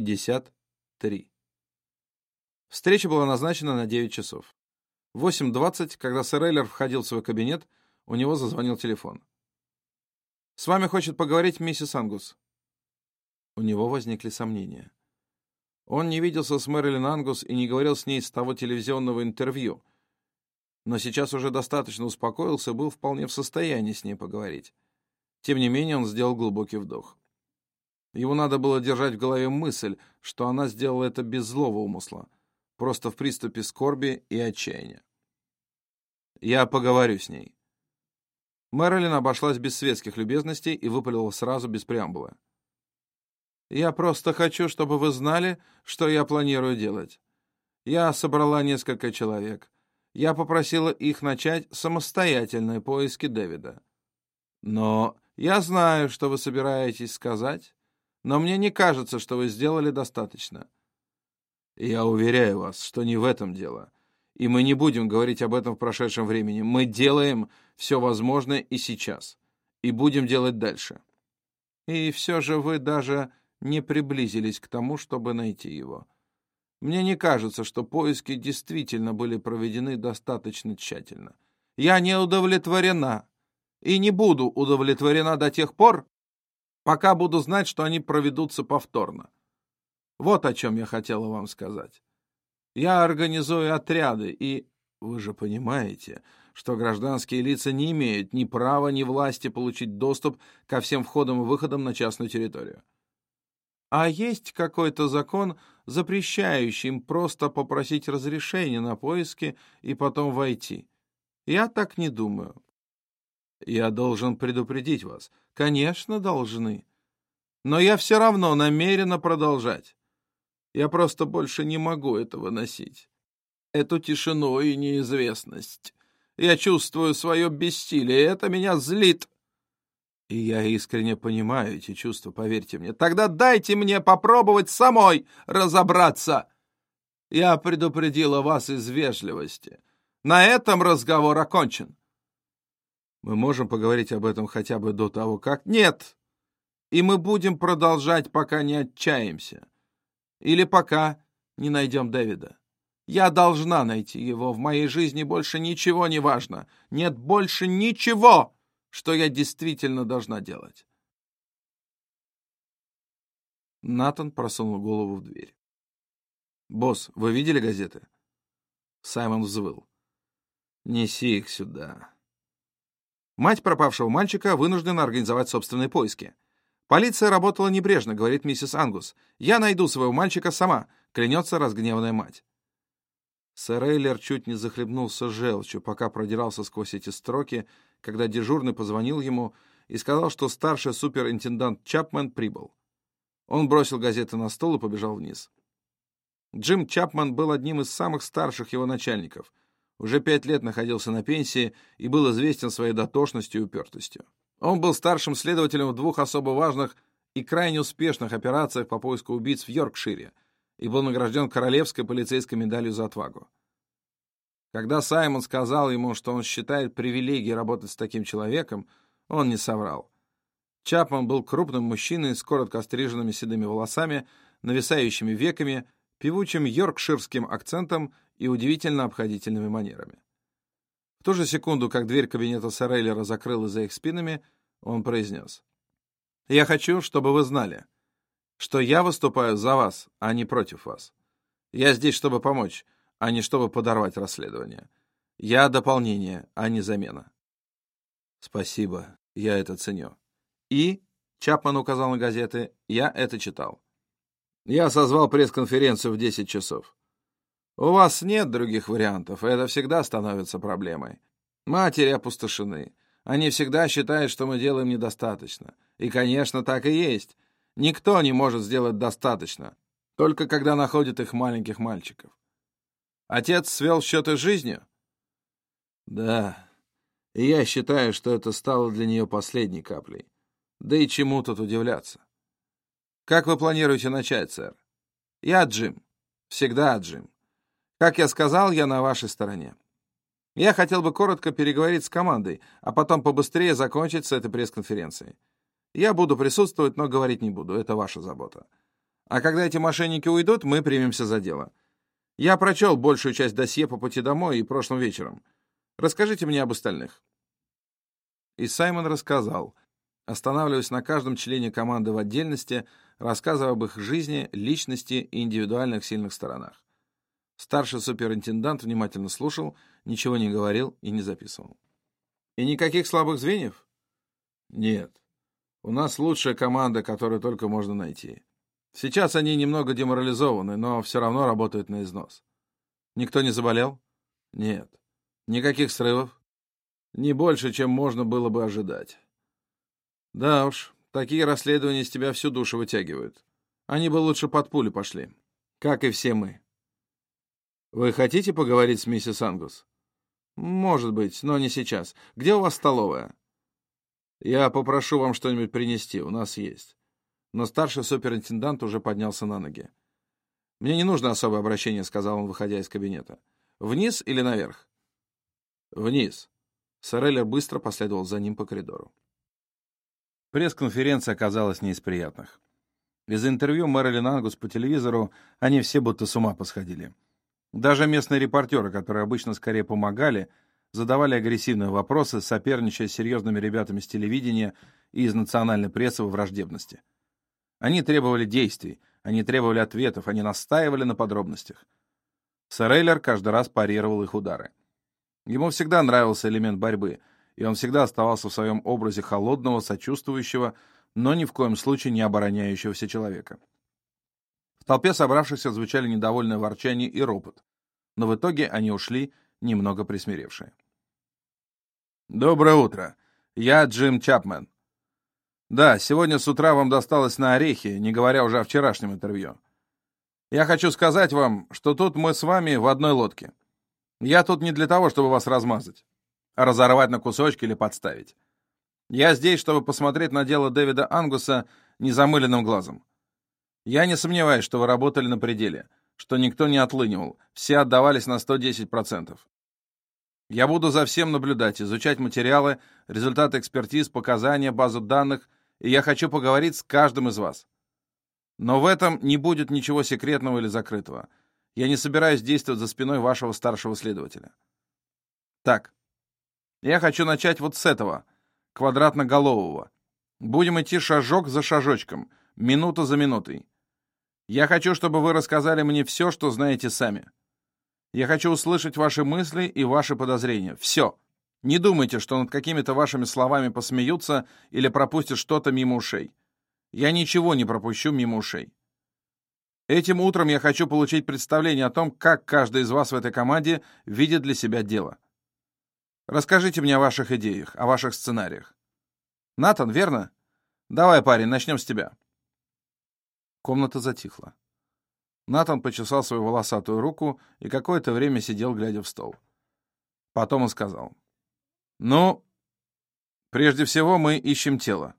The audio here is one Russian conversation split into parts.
53. Встреча была назначена на 9 часов. В 8.20, когда сэр Эйлер входил в свой кабинет, у него зазвонил телефон. «С вами хочет поговорить миссис Ангус». У него возникли сомнения. Он не виделся с Мэрилин Ангус и не говорил с ней с того телевизионного интервью, но сейчас уже достаточно успокоился и был вполне в состоянии с ней поговорить. Тем не менее он сделал глубокий вдох. Ему надо было держать в голове мысль, что она сделала это без злого умысла, просто в приступе скорби и отчаяния. «Я поговорю с ней». Мэрилин обошлась без светских любезностей и выпалила сразу без преамбулы. «Я просто хочу, чтобы вы знали, что я планирую делать. Я собрала несколько человек. Я попросила их начать самостоятельные поиски Дэвида. Но я знаю, что вы собираетесь сказать, но мне не кажется, что вы сделали достаточно. Я уверяю вас, что не в этом дело. И мы не будем говорить об этом в прошедшем времени. Мы делаем все возможное и сейчас. И будем делать дальше. И все же вы даже не приблизились к тому, чтобы найти его. Мне не кажется, что поиски действительно были проведены достаточно тщательно. Я не удовлетворена и не буду удовлетворена до тех пор, пока буду знать, что они проведутся повторно. Вот о чем я хотела вам сказать. Я организую отряды, и вы же понимаете, что гражданские лица не имеют ни права, ни власти получить доступ ко всем входам и выходам на частную территорию. А есть какой-то закон, запрещающий им просто попросить разрешения на поиски и потом войти? Я так не думаю. Я должен предупредить вас. Конечно, должны. Но я все равно намерена продолжать. Я просто больше не могу этого носить. Эту тишину и неизвестность. Я чувствую свое бессилие, и это меня злит. И я искренне понимаю эти чувства, поверьте мне. Тогда дайте мне попробовать самой разобраться. Я предупредила вас из вежливости. На этом разговор окончен. Мы можем поговорить об этом хотя бы до того, как... Нет! И мы будем продолжать, пока не отчаемся. Или пока не найдем Дэвида. Я должна найти его. В моей жизни больше ничего не важно. Нет больше ничего, что я действительно должна делать. Натан просунул голову в дверь. «Босс, вы видели газеты?» Саймон взвыл. «Неси их сюда». Мать пропавшего мальчика вынуждена организовать собственные поиски. «Полиция работала небрежно», — говорит миссис Ангус. «Я найду своего мальчика сама», — клянется разгневанная мать. Сэр Эйлер чуть не захлебнулся желчью, пока продирался сквозь эти строки, когда дежурный позвонил ему и сказал, что старший суперинтендант Чапман прибыл. Он бросил газеты на стол и побежал вниз. Джим Чапман был одним из самых старших его начальников — уже пять лет находился на пенсии и был известен своей дотошностью и упертостью. Он был старшим следователем в двух особо важных и крайне успешных операциях по поиску убийц в Йоркшире и был награжден королевской полицейской медалью за отвагу. Когда Саймон сказал ему, что он считает привилегией работать с таким человеком, он не соврал. Чапман был крупным мужчиной с коротко остриженными седыми волосами, нависающими веками, певучим йоркширским акцентом и удивительно обходительными манерами. В ту же секунду, как дверь кабинета Сарейлера закрылась за их спинами, он произнес. «Я хочу, чтобы вы знали, что я выступаю за вас, а не против вас. Я здесь, чтобы помочь, а не чтобы подорвать расследование. Я дополнение, а не замена». «Спасибо, я это ценю». «И», — Чапман указал на газеты, — «я это читал». «Я созвал пресс-конференцию в 10 часов. У вас нет других вариантов, и это всегда становится проблемой. Матери опустошены. Они всегда считают, что мы делаем недостаточно. И, конечно, так и есть. Никто не может сделать достаточно, только когда находит их маленьких мальчиков. Отец свел счеты с жизнью? Да. И я считаю, что это стало для нее последней каплей. Да и чему тут удивляться? Как вы планируете начать, сэр? Я Джим. Всегда Джим. Как я сказал, я на вашей стороне. Я хотел бы коротко переговорить с командой, а потом побыстрее закончить с этой пресс-конференцией. Я буду присутствовать, но говорить не буду, это ваша забота. А когда эти мошенники уйдут, мы примемся за дело. Я прочел большую часть досье по пути домой и прошлым вечером. Расскажите мне об остальных». И Саймон рассказал, останавливаясь на каждом члене команды в отдельности, рассказывая об их жизни, личности и индивидуальных сильных сторонах. Старший суперинтендант внимательно слушал, ничего не говорил и не записывал. «И никаких слабых звеньев?» «Нет. У нас лучшая команда, которую только можно найти. Сейчас они немного деморализованы, но все равно работают на износ. Никто не заболел? Нет. Никаких срывов? Не больше, чем можно было бы ожидать. Да уж, такие расследования из тебя всю душу вытягивают. Они бы лучше под пули пошли. Как и все мы. Вы хотите поговорить с миссис Ангус? Может быть, но не сейчас. Где у вас столовая? Я попрошу вам что-нибудь принести, у нас есть но старший суперинтендант уже поднялся на ноги. «Мне не нужно особое обращение», — сказал он, выходя из кабинета. «Вниз или наверх?» «Вниз». Сореллер быстро последовал за ним по коридору. Пресс-конференция оказалась не из приятных. Из интервью Мэрилин Ангус по телевизору они все будто с ума посходили. Даже местные репортеры, которые обычно скорее помогали, задавали агрессивные вопросы, соперничая с серьезными ребятами с телевидения и из национальной прессы во враждебности. Они требовали действий, они требовали ответов, они настаивали на подробностях. Сарейлер каждый раз парировал их удары. Ему всегда нравился элемент борьбы, и он всегда оставался в своем образе холодного, сочувствующего, но ни в коем случае не обороняющегося человека. В толпе собравшихся звучали недовольное ворчание и ропот, но в итоге они ушли, немного присмиревшие. «Доброе утро. Я Джим Чапмен. Да, сегодня с утра вам досталось на орехи, не говоря уже о вчерашнем интервью. Я хочу сказать вам, что тут мы с вами в одной лодке. Я тут не для того, чтобы вас размазать, а разорвать на кусочки или подставить. Я здесь, чтобы посмотреть на дело Дэвида Ангуса незамыленным глазом. Я не сомневаюсь, что вы работали на пределе, что никто не отлынивал, все отдавались на 110%. Я буду за всем наблюдать, изучать материалы, результаты экспертиз, показания, базу данных и я хочу поговорить с каждым из вас. Но в этом не будет ничего секретного или закрытого. Я не собираюсь действовать за спиной вашего старшего следователя. Так, я хочу начать вот с этого, квадратноголового. Будем идти шажок за шажочком, минута за минутой. Я хочу, чтобы вы рассказали мне все, что знаете сами. Я хочу услышать ваши мысли и ваши подозрения. Все. Не думайте, что над какими-то вашими словами посмеются или пропустят что-то мимо ушей. Я ничего не пропущу мимо ушей. Этим утром я хочу получить представление о том, как каждый из вас в этой команде видит для себя дело. Расскажите мне о ваших идеях, о ваших сценариях. Натан, верно? Давай, парень, начнем с тебя. Комната затихла. Натан почесал свою волосатую руку и какое-то время сидел, глядя в стол. Потом он сказал. «Ну, прежде всего мы ищем тело.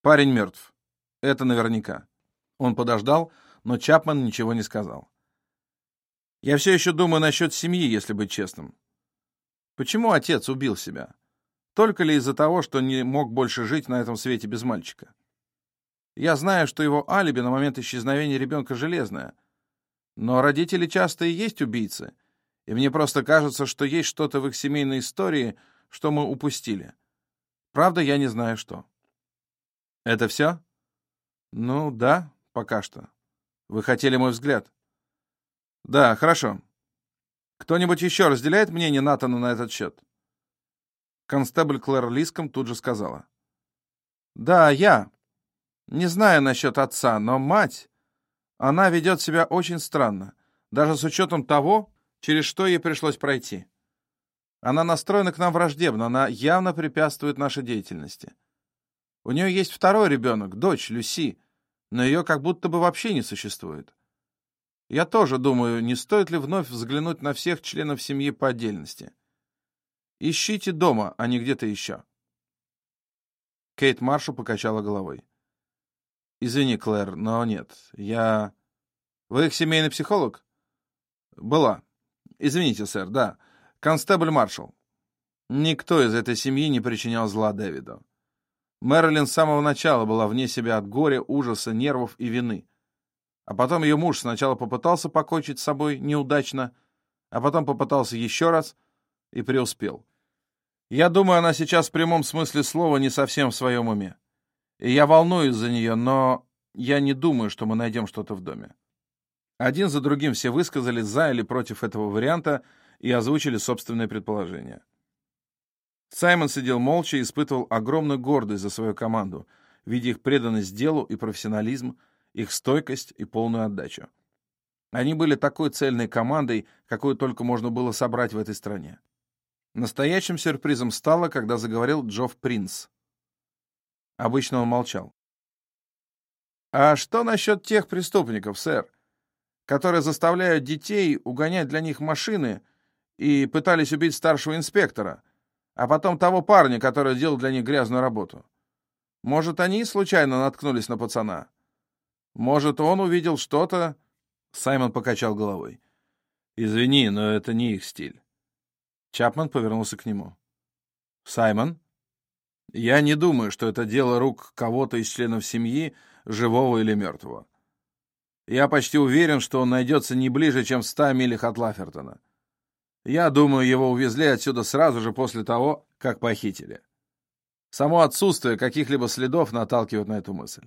Парень мертв. Это наверняка». Он подождал, но Чапман ничего не сказал. «Я все еще думаю насчет семьи, если быть честным. Почему отец убил себя? Только ли из-за того, что не мог больше жить на этом свете без мальчика? Я знаю, что его алиби на момент исчезновения ребенка железное. Но родители часто и есть убийцы, и мне просто кажется, что есть что-то в их семейной истории — что мы упустили. Правда, я не знаю, что. Это все? Ну, да, пока что. Вы хотели мой взгляд? Да, хорошо. Кто-нибудь еще разделяет мнение Натана на этот счет? Констебль Клэр Лиском тут же сказала. Да, я. Не знаю насчет отца, но мать... Она ведет себя очень странно, даже с учетом того, через что ей пришлось пройти. Она настроена к нам враждебно, она явно препятствует нашей деятельности. У нее есть второй ребенок, дочь Люси, но ее как будто бы вообще не существует. Я тоже думаю, не стоит ли вновь взглянуть на всех членов семьи по отдельности. Ищите дома, а не где-то еще. Кейт Маршу покачала головой. «Извини, Клэр, но нет. Я... Вы их семейный психолог?» «Была. Извините, сэр, да. Констебль Маршал. Никто из этой семьи не причинял зла Дэвиду. Мэрилин с самого начала была вне себя от горя, ужаса, нервов и вины. А потом ее муж сначала попытался покончить с собой неудачно, а потом попытался еще раз и преуспел. Я думаю, она сейчас в прямом смысле слова не совсем в своем уме. Я волнуюсь за нее, но я не думаю, что мы найдем что-то в доме. Один за другим все высказались за или против этого варианта и озвучили собственные предположения. Саймон сидел молча и испытывал огромную гордость за свою команду, видя их преданность делу и профессионализм, их стойкость и полную отдачу. Они были такой цельной командой, какую только можно было собрать в этой стране. Настоящим сюрпризом стало, когда заговорил Джофф Принц. Обычно он молчал. «А что насчет тех преступников, сэр, которые заставляют детей угонять для них машины и пытались убить старшего инспектора, а потом того парня, который делал для них грязную работу? Может, они случайно наткнулись на пацана? Может, он увидел что-то...» Саймон покачал головой. «Извини, но это не их стиль». Чапман повернулся к нему. «Саймон?» Я не думаю, что это дело рук кого-то из членов семьи, живого или мертвого. Я почти уверен, что он найдется не ближе, чем в ста милях от Лафертона. Я думаю, его увезли отсюда сразу же после того, как похитили. Само отсутствие каких-либо следов наталкивает на эту мысль.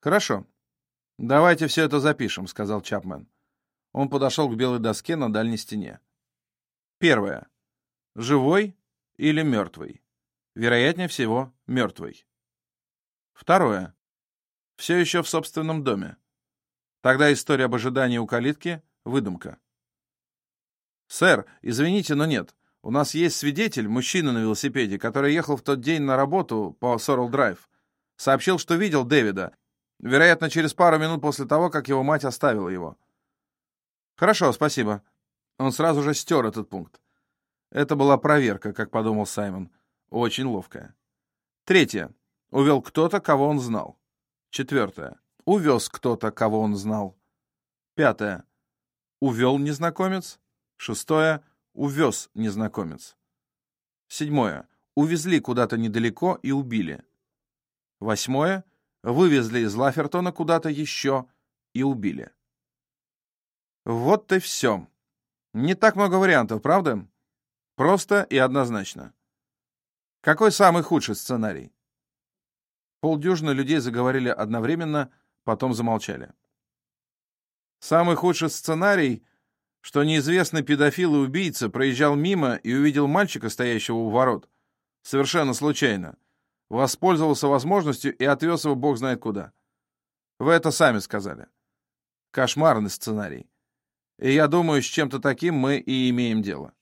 «Хорошо. Давайте все это запишем», — сказал Чапмен. Он подошел к белой доске на дальней стене. Первое. Живой или мертвый? Вероятнее всего, мертвый. Второе. Все еще в собственном доме. Тогда история об ожидании у калитки — выдумка. «Сэр, извините, но нет. У нас есть свидетель, мужчина на велосипеде, который ехал в тот день на работу по Сорл-Драйв. Сообщил, что видел Дэвида, вероятно, через пару минут после того, как его мать оставила его». «Хорошо, спасибо». Он сразу же стер этот пункт. Это была проверка, как подумал Саймон. Очень ловкая. Третье. Увел кто-то, кого он знал. Четвертое. Увез кто-то, кого он знал. Пятое. Увел незнакомец. Шестое. Увез незнакомец. Седьмое. Увезли куда-то недалеко и убили. Восьмое. Вывезли из Лафертона куда-то еще и убили. Вот и все. Не так много вариантов, правда? Просто и однозначно. Какой самый худший сценарий? Полдюжины людей заговорили одновременно, потом замолчали. Самый худший сценарий, что неизвестный педофил и убийца проезжал мимо и увидел мальчика, стоящего у ворот, совершенно случайно, воспользовался возможностью и отвез его бог знает куда. Вы это сами сказали. Кошмарный сценарий. И я думаю, с чем-то таким мы и имеем дело.